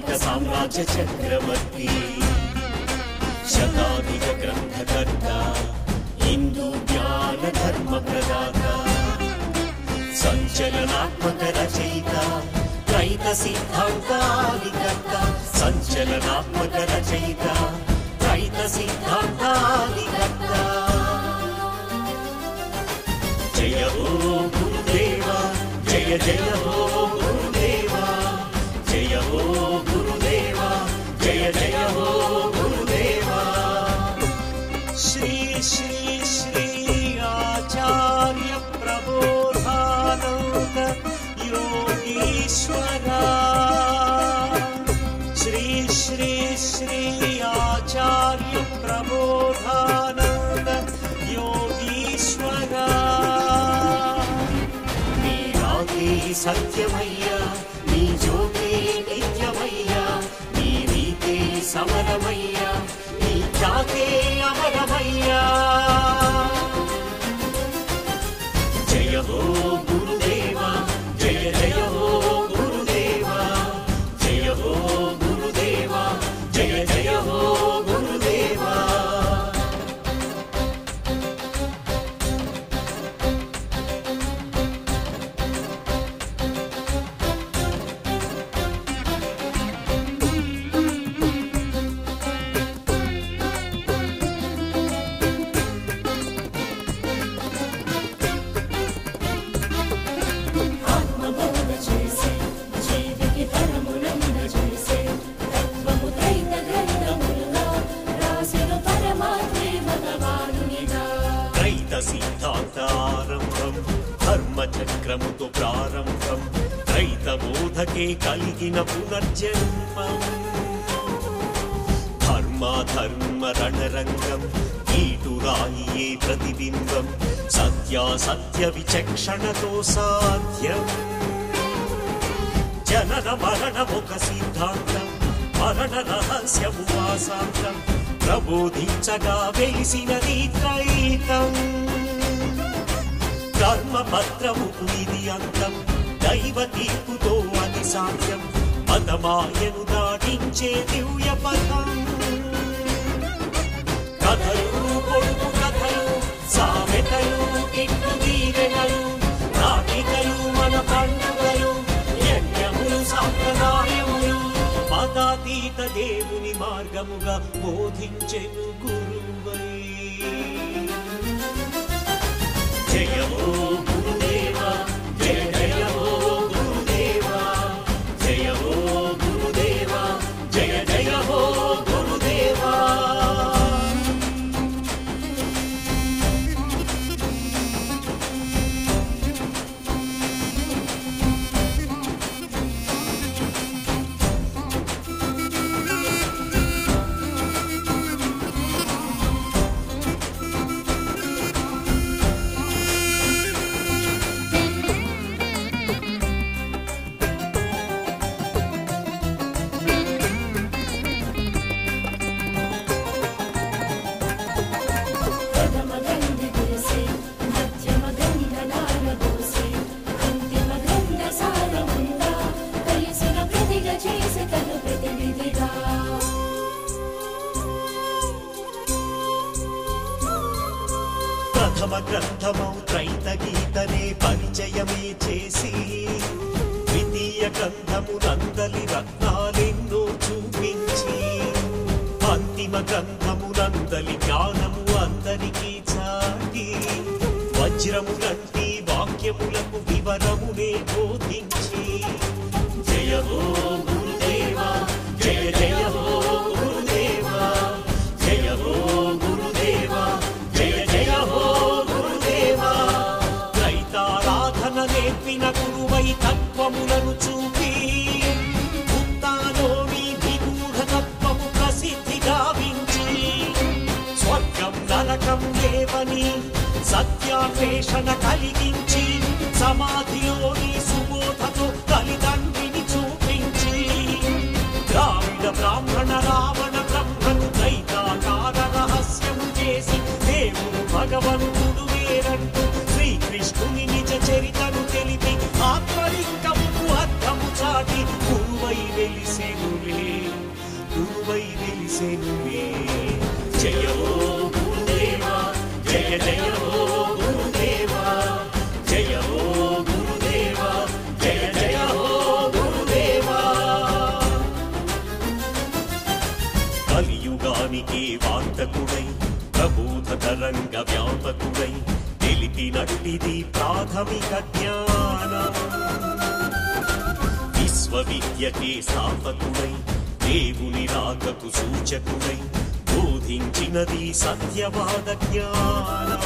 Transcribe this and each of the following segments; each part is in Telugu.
ఆధ్యాత్మిక సామ్రాజ్య చక్రవర్తి శతాధిక గ్రంథకర్త హిందూ జ్ఞాన ధర్మ ప్రదాత సంచలనాత్మక రచయిత రైత సిద్ధాంతాలికర్త సంచలనాత్మక రచయిత రైత సిద్ధాంతాలికర్త జయ ఓ గురుదేవ జయ జయ ఓ श्री श्री श्री आचार्यप्रबोहाना योगीश्वरा। श्री श्री श्री आचार्यप्रबोहान योगीश्वरा। नीजाते सत्यमय्या नीजोगे नित्यमय्या नीते समरमय्या नीजागे ಜಯ ಜಯ ಹೋ ధర్మ ప్రారంభం రైత బోధకే కలిగిన పునర్జన్మం. ధర్మ ధర్మ రణరంగం రాయే ప్రతిబింబం సత్యాసత్య విచక్షణతో సాధ్యం. జనన మరణమొక సిద్ధాంతం మరణ రహస్యము వాసాంతం ప్రబోధించగా వెలిసినది త్రైతం. ధర్మపత్రముకు ఇది అంతం దైవ తీర్పుతో అది సాధ్యం. మతమాయను దాటించే దివ్య పథం కథలు పొడుపు కథలు సామెతలు కిట్టు దీవెనలు నాటికలు మన పండుగలు యజ్ఞములు సాంప్రదాయములు. మతాతీత దేవుని మార్గముగా బోధించెను గురు. జయ హో గురుదేవా ప్రథమం త్రైత గీతనే పరిచయమే చేసి ద్వితీయ గ్రంథము నందలి రత్నాలెన్నో చూపించి అంతిమ గ్రంథము నందలి జ్ఞానము అందరికీ చాటి వజ్రము లాంటి వాక్యములకు వివరమునే బోధించి జయ హో గురుదేవా జయ జయ హో రైతారాధన గురువై తత్వములను చూపి ముక్తాలోని నిగూఢ తత్వము ప్రసిద్ధి గావించి స్వర్గం నరకం లేవని సత్యాన్వేషణ కలిగించి సమాధిలోని ప్రాథమిక జ్ఞానం విశ్వవిద్యకే స్థాపకుడై దేవుని రాకకు సూచకుడై బోధించినది సత్యవాద జ్ఞానం.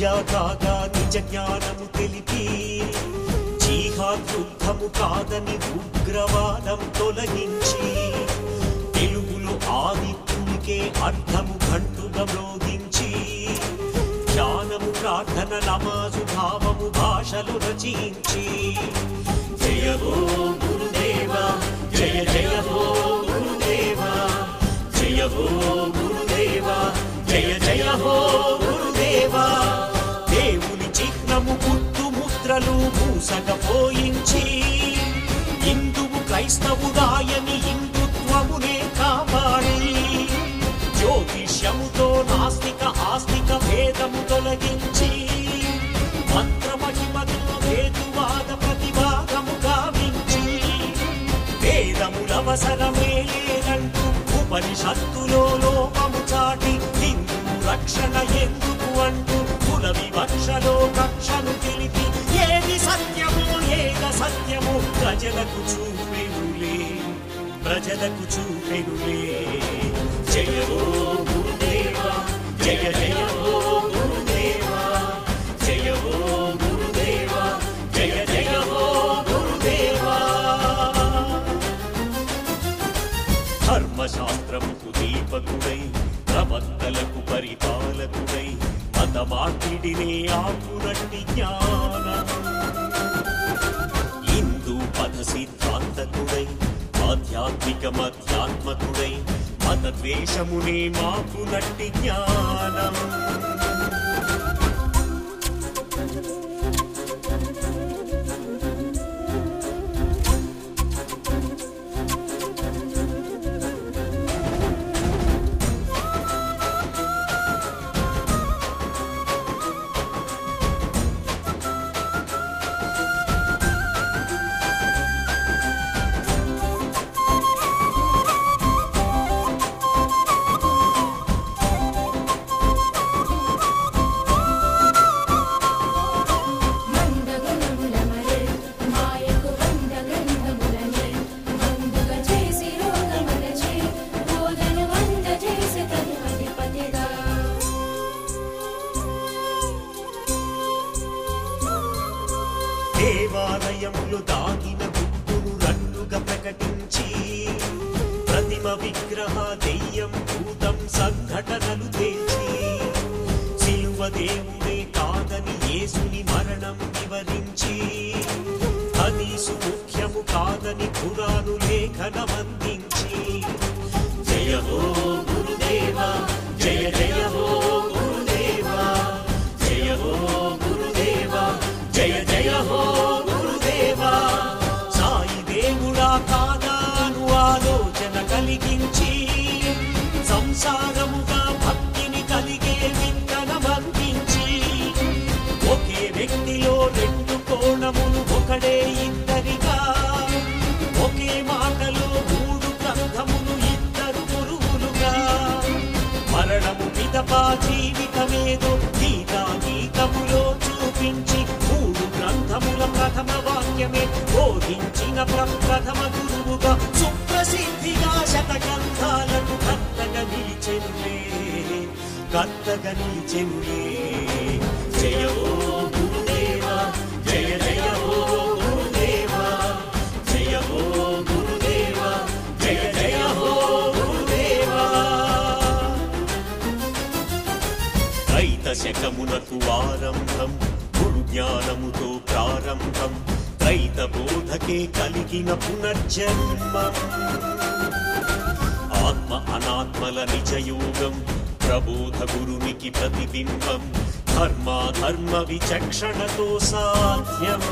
విద్యా కాగా నిజ జ్ఞానము తెలిపి జీహాద్ కాదని ఉగ్రవాదం తొలగించి తెలుగులో ఆదిత్యునికే అర్థము ఘంటుగా మ్రోగించి జ్ఞానము ప్రార్థన నమాజు భావము భాషలు రచించి జయవో గురుదేవా జయ జయవో గురుదేవా జయవో గురుదేవా జయ జయ హో ముద్రలు మూసగపోయించి హిందువు క్రైస్తవుదాయని హిందుత్వమునే కాపాడి జ్యోతిష్యముతో నాస్తిక ఆస్తిక భేదము తొలగించి మంత్రమహిమతో హేతువాద ప్రతివాదము గావించి వేదములవసరమే లేదంటూ ఉపనిషత్తులో లోపము చాటి హిందూ రక్షణ ఎందుకు అంటూ వివక్షలో కక్షను తెలిపి ఏది సత్యమో ఏద సత్యమో ప్రజలకు చూపెనులే. ప్రజలకు చూపెనులే. జయ హో గురుదేవా జయ జయ ఆధ్యాత్మిక మధ్యాత్మకుడై మత ద్వేషమునే మాకు నట్టి జ్ఞానం. విగ్రహ దెయ్యం భూతం సంఘటనలు తేల్చి సిలువ దేవుడే కాదని యేసుని మరణం వివరించి హదీసు ముఖ్యము కాదని పురా సంసారముగా భక్తిని కలిగే విత్తనమందించి ఒకే వ్యక్తిలో రెండు కోణములు ఒకడే ఇద్దరిగా ఒకే మాటలో మూడు గ్రంథములు ఇద్దరు గురువులుగా. మరణము మిదప జీవితమేదో గీతా గీతములో చూపించి మూడు గ్రంథముల ప్రథమ వాక్యమే బోధించిన ప్రప్రథమ గురు కర్తగా నిలిచెనులే జయ గురుదేవా జయ జయ గురుదేవా జయ గురుదేవా జయ జయ ఓ గురుదేవా. రైత శకమునకు ఆరంభం గురు జ్ఞానముతో ప్రారంభం రైత బోధకే కలిగిన పునర్జన్మం. ఆత్మ అనాత్మల నిజయోగం ప్రబోధ గురునికి ప్రతిబింబం. ధర్మ ధర్మ విచక్షణతో సాధ్యం.